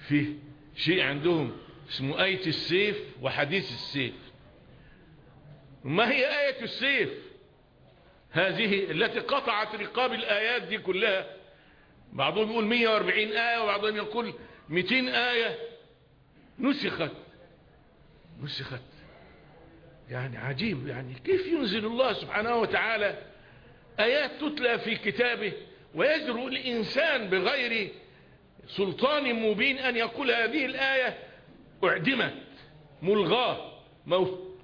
في شيء عندهم اسمه آية السيف وحديث السيف. ما هي آية السيف؟ هذه التي قطعت رقاب الآيات دي كلها. بعضهم يقول 140 آية وبعضهم يقول 200 آية. نسخت. نسخت. يعني عجيب يعني كيف ينزل الله سبحانه وتعالى آيات تتلى في كتابه ويجرؤ الإنسان بغير سلطان مبين أن يقول هذه الآية أعدمت ملغاة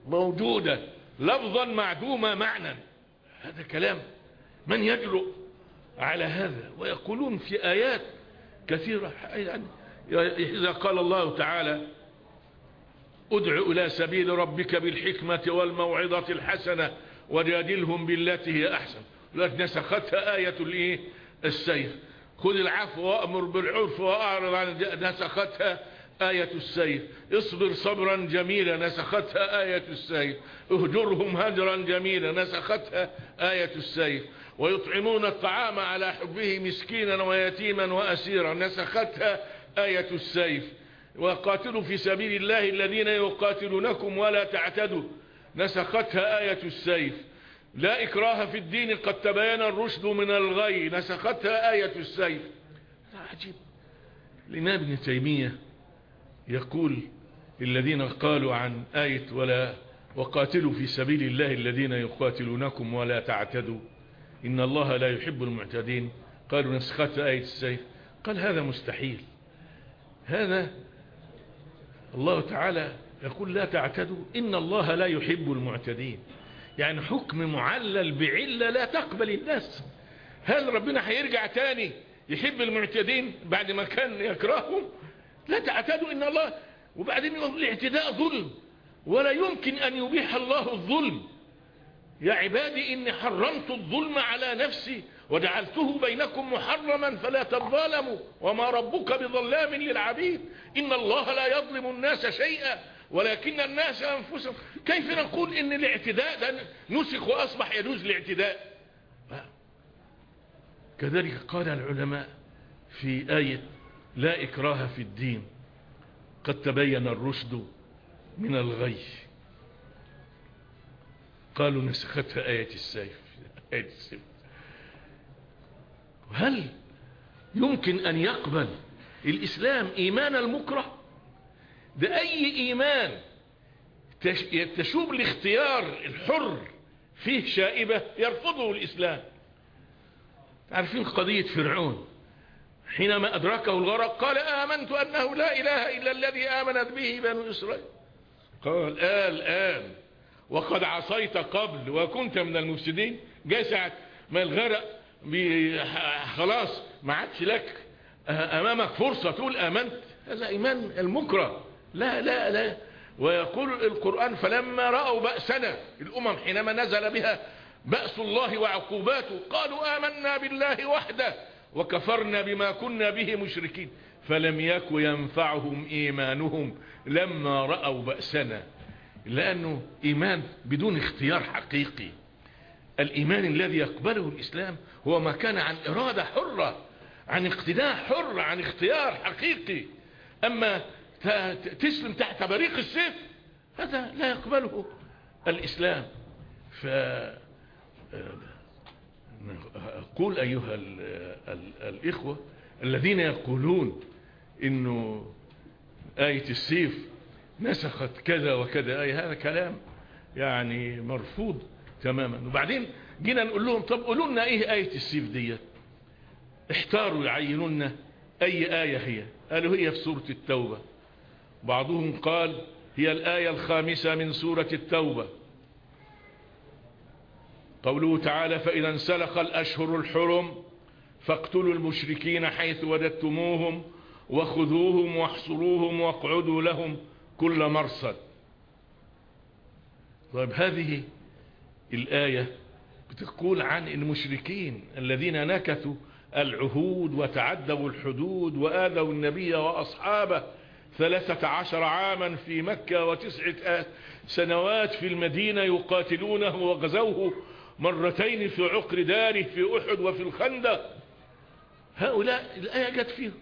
موجودة لفظا معدومة معنى هذا كلام من يجرؤ على هذا؟ ويقولون في آيات كثيرة يعني إذا قال الله تعالى ادع إلى سبيل ربك بالحكمة والموعظة الحسنة وجادلهم بالتي هي أحسن. لك نسختها آية السيف. خذ العفو وأمر بالعرف وأعرض عن نسختها آية السيف. اصبر صبرا جميلا. نسختها آية السيف. اهجرهم هجرا جميلا. نسختها آية السيف. ويطعمون الطعام على حبه مسكينا ويتيما وأسيرا. نسختها آية السيف. وقاتلوا في سبيل الله الذين يقاتلونكم ولا تعتدوا. نسختها آية السيف. لا إكراه في الدين قد تبين الرشد من الغي. نسختها آية السيف. عجيب. الإمام ابن تيمية يقول الذين قالوا عن آية ولا وقاتلوا في سبيل الله الذين يقاتلونكم ولا تعتدوا. إن الله لا يحب المعتدين. قالوا نسختها آية السيف. قال هذا مستحيل. هذا الله تعالى يقول لا تعتدوا إن الله لا يحب المعتدين. يعني حكم معلل بعلة لا تقبل الناس. هل ربنا هيرجع تاني يحب المعتدين بعد ما كان يكرههم؟ لا تعتدوا إن الله. وبعدين الاعتداء ظلم. ولا يمكن أن يبيح الله الظلم. يا عبادي إني حرمت الظلم على نفسي وجعلته بينكم محرما فلا تظالموا. وما ربك بظلام للعبيد. إن الله لا يظلم الناس شيئا ولكن الناس أنفسهم. كيف نقول إن الاعتداء ده نسخ وأصبح يجوز الاعتداء؟ كذلك قال العلماء في آية لا إكراه في الدين. قد تبين الرشد من الغي. قالوا نسختها آية السيف. آية السيف. هل يمكن أن يقبل الإسلام إيمان المكره؟ ده أي إيمان تشوب الاختيار الحر فيه شائبة يرفضه الإسلام؟ عارفين قضية فرعون؟ حينما أدركه الغرق قال آمنت أنه لا إله إلا الذي آمنت به بنو إسرائيل. قال آه الآن وقد عصيت قبل وكنت من المفسدين. جاء ساعة ما الغرق؟ خلاص ما عادش لك. أمامك فرصة تقول آمنت. هذا إيمان المكره. لا لا لا. ويقول القرآن فلما رأوا بأسنا الأمم حينما نزل بها بأس الله وعقوباته قالوا آمنا بالله وحده وكفرنا بما كنا به مشركين. فلم يك ينفعهم إيمانهم لما رأوا بأسنا. لأنه إيمان بدون اختيار حقيقي. الإيمان الذي يقبله الإسلام هو ما كان عن إرادة حرة عن اقتناع حر عن اختيار حقيقي. أما تسلم تحت بريق السيف هذا لا يقبله الإسلام. ف أقول أيها ال ال الإخوة الذين يقولون إنه آية السيف نسخت كذا وكذا أي هذا كلام يعني مرفوض. تماما. وبعدين جينا نقول لهم طب قولوا لنا إيه آية السيف دي احتاروا يعينوا لنا أي آية هي؟ قالوا هي في سورة التوبة. بعضهم قال هي الآية الخامسة من سورة التوبة. قوله تعالى فإذا انسلخ الأشهر الحرم فاقتلوا المشركين حيث وددتموهم وخذوهم واحصروهم واقعدوا لهم كل مرصد. طيب هذه الآية بتقول عن المشركين الذين نكثوا العهود وتعدوا الحدود وآذوا النبي وأصحابه ثلاثة عشر عاما في مكة وتسعة سنوات في المدينة يقاتلونه وغزوه مرتين في عقر داره في أحد وفي الخندق. هؤلاء الآية جت فيهم.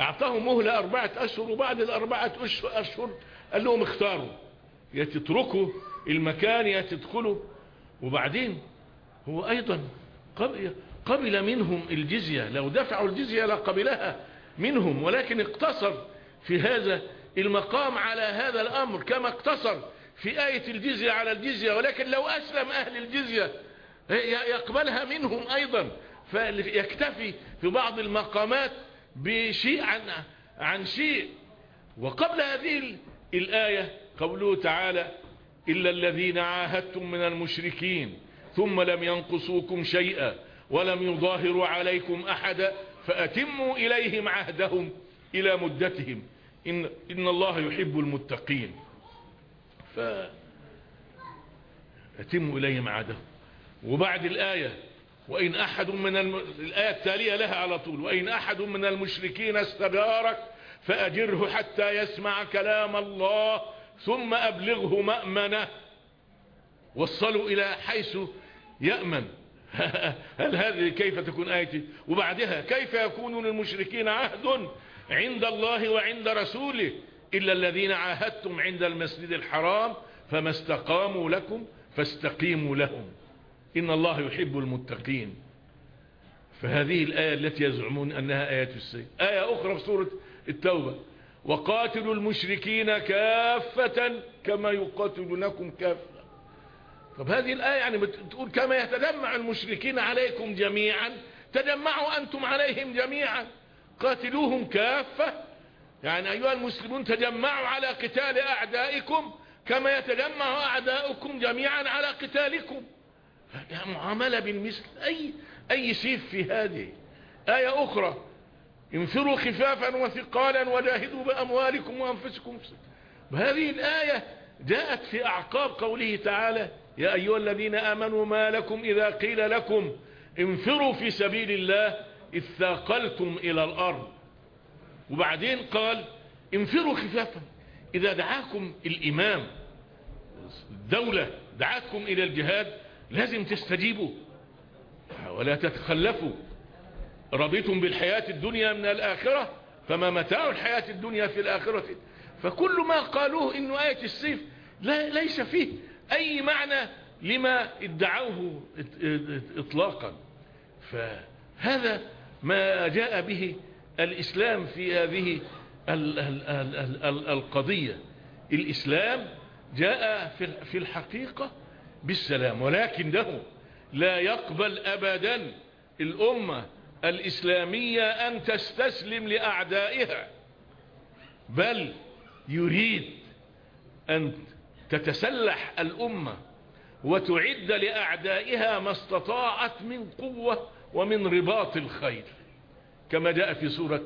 أعطاهم مهلة أربعة أشهر وبعد الأربعة أشهر قال لهم اختاروا. يا تتركوا المكان يا تدخلوا. وبعدين هو أيضا قبل منهم الجزية لو دفعوا الجزية لقبلها منهم ولكن اقتصر في هذا المقام على هذا الأمر كما اقتصر في آية الجزية على الجزية ولكن لو أسلم أهل الجزية يقبلها منهم أيضا فيكتفي في بعض المقامات بشيء عن, عن شيء. وقبل هذه الآية قوله تعالى إلا الذين عاهدتم من المشركين ثم لم ينقصوكم شيئا ولم يظاهروا عليكم أحدا فأتموا إليهم عهدهم إلى مدتهم. إن, إن الله يحب المتقين. فأتموا إليهم عهدهم. وبعد الآية وإن أحد من الم... الآية التالية لها على طول وإن أحد من المشركين استدارك فأجره حتى يسمع كلام الله ثم أبلغه مأمنة. وصلوا إلى حيث يأمن. هل هذه كيف تكون آيتي؟ وبعدها كيف يكون للمشركين عهد عند الله وعند رسوله؟ إلا الذين عاهدتم عند المسجد الحرام فما استقاموا لكم فاستقيموا لهم. إن الله يحب المتقين. فهذه الآية التي يزعمون أنها آية السيد آية أخرى في سورة التوبة. وقاتلوا المشركين كافة كما يقاتلونكم كافة. طب هذه الآية يعني بتقول كما يتجمع المشركين عليكم جميعا تجمعوا أنتم عليهم جميعا. قاتلوهم كافة. يعني أيها المسلمون تجمعوا على قتال أعدائكم كما يتجمع أعداؤكم جميعا على قتالكم. معاملة بالمثل. أي, أي سيف في هذه. آية أخرى. انفروا خفافا وثقالا وجاهدوا بأموالكم وأنفسكم. هذه الآية جاءت في أعقاب قوله تعالى يا أيها الذين آمنوا ما لكم إذا قيل لكم انفروا في سبيل الله إذ ثاقلتم إلى الأرض. وبعدين قال انفروا خفافا. إذا دعاكم الإمام الدولة دعاكم إلى الجهاد لازم تستجيبوا ولا تتخلفوا. رضيتم بالحياة الدنيا من الآخرة؟ فما متاع الحياة الدنيا في الآخرة. فكل ما قالوه إنه آية السيف لا ليس فيه أي معنى لما ادعوه اطلاقا. فهذا ما جاء به الإسلام في هذه القضية. الإسلام جاء في الحقيقة بالسلام ولكنه لا يقبل ابدا الأمة الإسلامية أن تستسلم لأعدائها بل يريد أن تتسلح الأمة وتعد لأعدائها ما استطاعت من قوة ومن رباط الخير كما جاء في سورة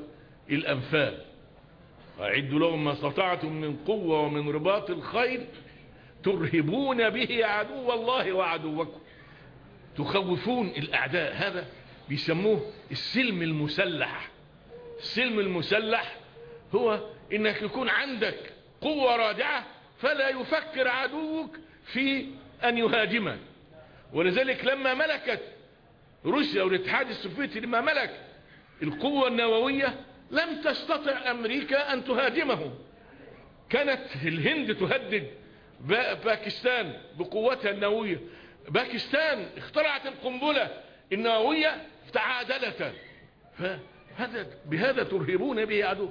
الأنفال. أعدوا لهم ما استطعتم من قوة ومن رباط الخير ترهبون به عدو الله وعدوكم تخوفون الأعداء. هذا بيسموه السلم المسلح. السلم المسلح هو إنك يكون عندك قوة رادعة فلا يفكر عدوك في أن يهاجمك. ولذلك لما ملكت روسيا والاتحاد السوفيتي لما ملك القوة النووية لم تستطع أمريكا أن تهاجمه كانت الهند تهدد باكستان بقوتها النووية. باكستان اخترعت القنبلة النووية تعادلت فهذا بهذا ترهبون به عدو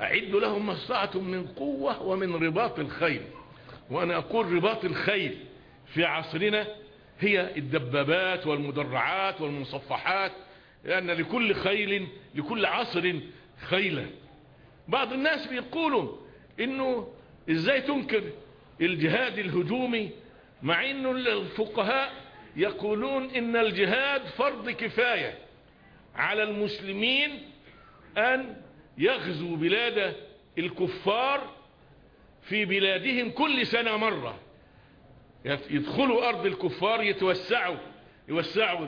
أعدوا لهم ما استطعتم من قوة ومن رباط الخيل. وأنا أقول رباط الخيل في عصرنا هي الدبابات والمدرعات والمصفحات لأن لكل خيل لكل عصر خيلا بعض الناس بيقولوا إنه إزاي تنكر الجهاد الهجومي مع إنه الفقهاء يقولون إن الجهاد فرض كفاية على المسلمين أن يغزوا بلاد الكفار في بلادهم كل سنة مرة. يدخلوا أرض الكفار يتوسعوا يوسعوا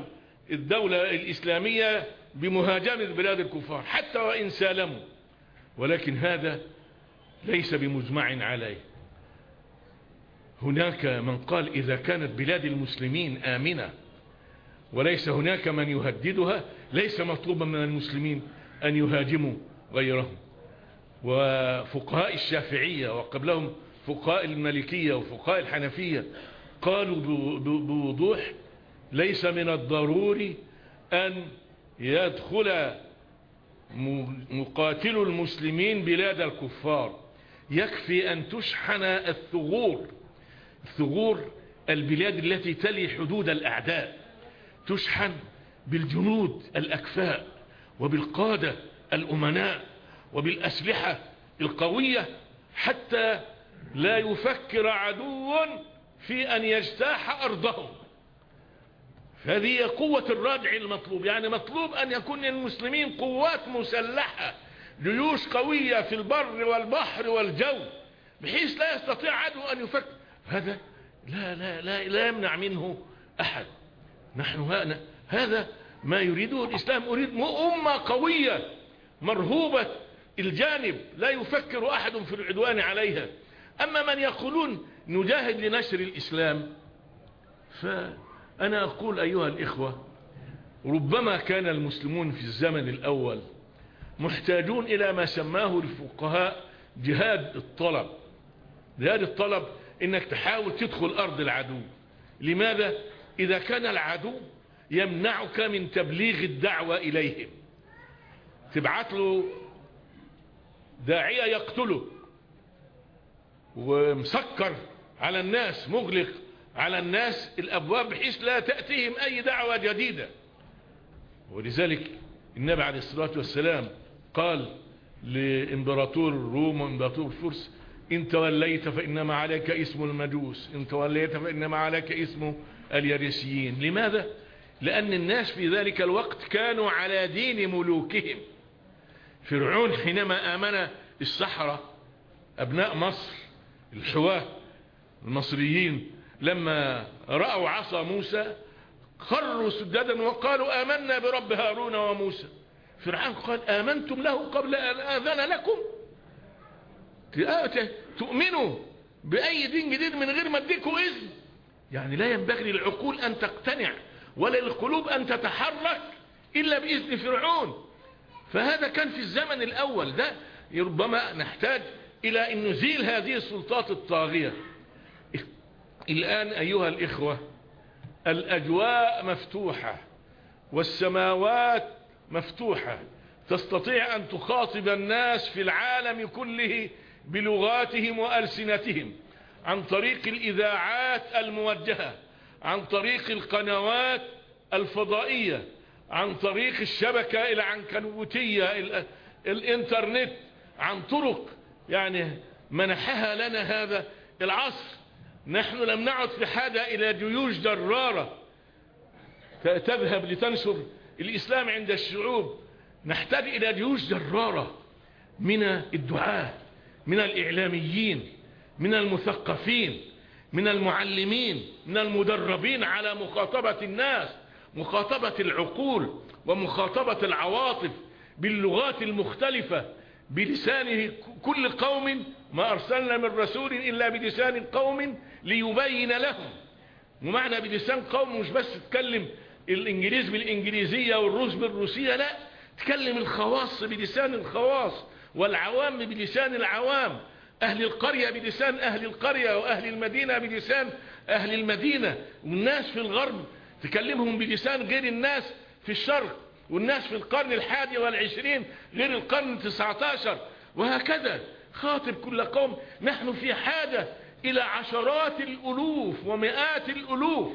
الدولة الإسلامية بمهاجمة بلاد الكفار حتى وإن سالموا. ولكن هذا ليس بمجمع عليه. هناك من قال إذا كانت بلاد المسلمين آمنة وليس هناك من يهددها ليس مطلوبا من المسلمين أن يهاجموا غيرهم. وفقهاء الشافعية وقبلهم فقهاء المالكية وفقهاء الحنفية قالوا بوضوح ليس من الضروري أن يدخل مقاتل المسلمين بلاد الكفار. يكفي أن تشحن الثغور. ثغور البلاد التي تلي حدود الأعداء تشحن بالجنود الأكفاء وبالقادة الأمناء وبالأسلحة القوية حتى لا يفكر عدو في أن يجتاح أرضهم. هذه قوة الردع المطلوب يعني مطلوب أن يكون المسلمين قوات مسلحة جيوش قوية في البر والبحر والجو بحيث لا يستطيع عدو أن يفكر. هذا لا لا لا, لا يمنع منه أحد. نحن هذا ما يريده الإسلام. أريد أمة قوية مرهوبة الجانب لا يفكر أحد في العدوان عليها. أما من يقولون نجاهد لنشر الإسلام فأنا أقول أيها الإخوة ربما كان المسلمون في الزمن الأول محتاجون إلى ما سماه الفقهاء جهاد الطلب. جهاد الطلب إنك تحاول تدخل أرض العدو. لماذا؟ إذا كان العدو يمنعك من تبليغ الدعوة إليهم. تبعت له داعية يقتله. ومسكر على الناس مغلق على الناس الأبواب بحيث لا تأتيهم أي دعوة جديدة. ولذلك النبي عليه الصلاة والسلام قال لإمبراطور الروم وإمبراطور الفرس إن توليت فإنما عليك اسم المجوس إن توليت فإنما عليك اسم اليريسيين لماذا؟ لأن الناس في ذلك الوقت كانوا على دين ملوكهم. فرعون حينما آمن السحرة أبناء مصر الحواة المصريين لما رأوا عصا موسى خروا سجدا وقالوا آمنا برب هارون وموسى. فرعون قال آمنتم له قبل أن آذن لكم؟ تؤمنوا بأي دين جديد من غير ما أديكوا إذن. يعني لا ينبغي للعقول أن تقتنع ولا للقلوب أن تتحرك إلا بإذن فرعون. فهذا كان في الزمن الأول. ده ربما نحتاج إلى أن نزيل هذه السلطات الطاغية. الآن أيها الإخوة الأجواء مفتوحة والسماوات مفتوحة. تستطيع أن تخاطب الناس في العالم كله بلغاتهم وألسنتهم عن طريق الإذاعات الموجهة عن طريق القنوات الفضائية عن طريق الشبكة العنكبوتية الإنترنت عن طرق يعني منحها لنا هذا العصر. نحن لم نعد في حاجة إلى جيوش جرارة تذهب لتنشر الإسلام عند الشعوب. نحتاج إلى جيوش جرارة من الدعاة. من الإعلاميين من المثقفين من المعلمين من المدربين على مخاطبة الناس مخاطبة العقول ومخاطبة العواطف باللغات المختلفة بلسان كل قوم ما أرسلنا من رسول إلا بلسان قوم ليبين لهم. ومعنى بلسان قوم مش بس تتكلم الإنجليز بالإنجليزية والروس بالروسية لا تكلم الخواص بلسان الخواص. والعوام بلسان العوام. أهل القرية بلسان أهل القرية وأهل المدينة بلسان أهل المدينة. والناس في الغرب تكلمهم بلسان غير الناس في الشرق والناس في القرن الحادي والعشرين غير القرن التسعة عشر وهكذا خاطب كل قوم. نحن في حاجة إلى عشرات الألوف ومئات الألوف.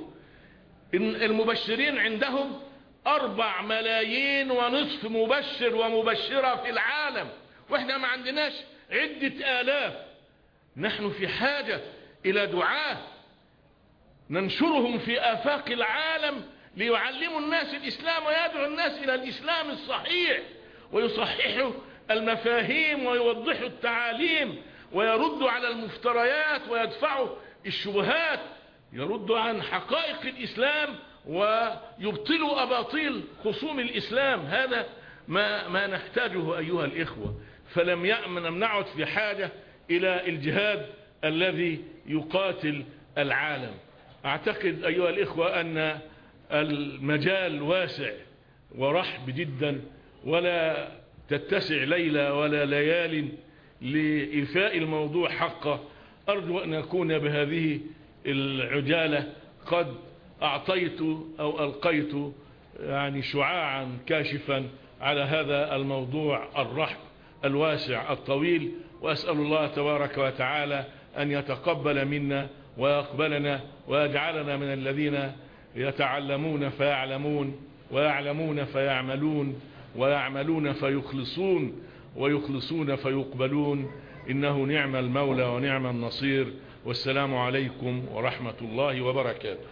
المبشرين عندهم أربع ملايين ونصف مبشر ومبشرة في العالم. وإحنا ما عندناش عدة آلاف. نحن في حاجة إلى دعاة. ننشرهم في آفاق العالم ليعلموا الناس الإسلام ويدعو الناس إلى الإسلام الصحيح. ويصححوا المفاهيم ويوضحوا التعاليم ويردوا على المفتريات ويدفعوا الشبهات. يردوا عن حقائق الإسلام ويبطلوا أباطيل خصوم الإسلام. هذا ما, ما نحتاجه أيها الإخوة. فلم يأمن نعد في حاجة إلى الجهاد الذي يقاتل العالم. أعتقد أيها الإخوة أن المجال واسع ورحب جدا ولا تتسع ليلة ولا ليال لإيفاء الموضوع حقه. أرجو أن أكون بهذه العجالة. قد أعطيت أو ألقيت يعني شعاعا كاشفا على هذا الموضوع الرحب. الواسع الطويل وأسأل الله تبارك وتعالى أن يتقبل منا ويقبلنا ويجعلنا من الذين يتعلمون فيعلمون ويعلمون فيعملون ويعملون فيخلصون ويخلصون فيقبلون. إنه نعم المولى ونعم النصير. والسلام عليكم ورحمة الله وبركاته.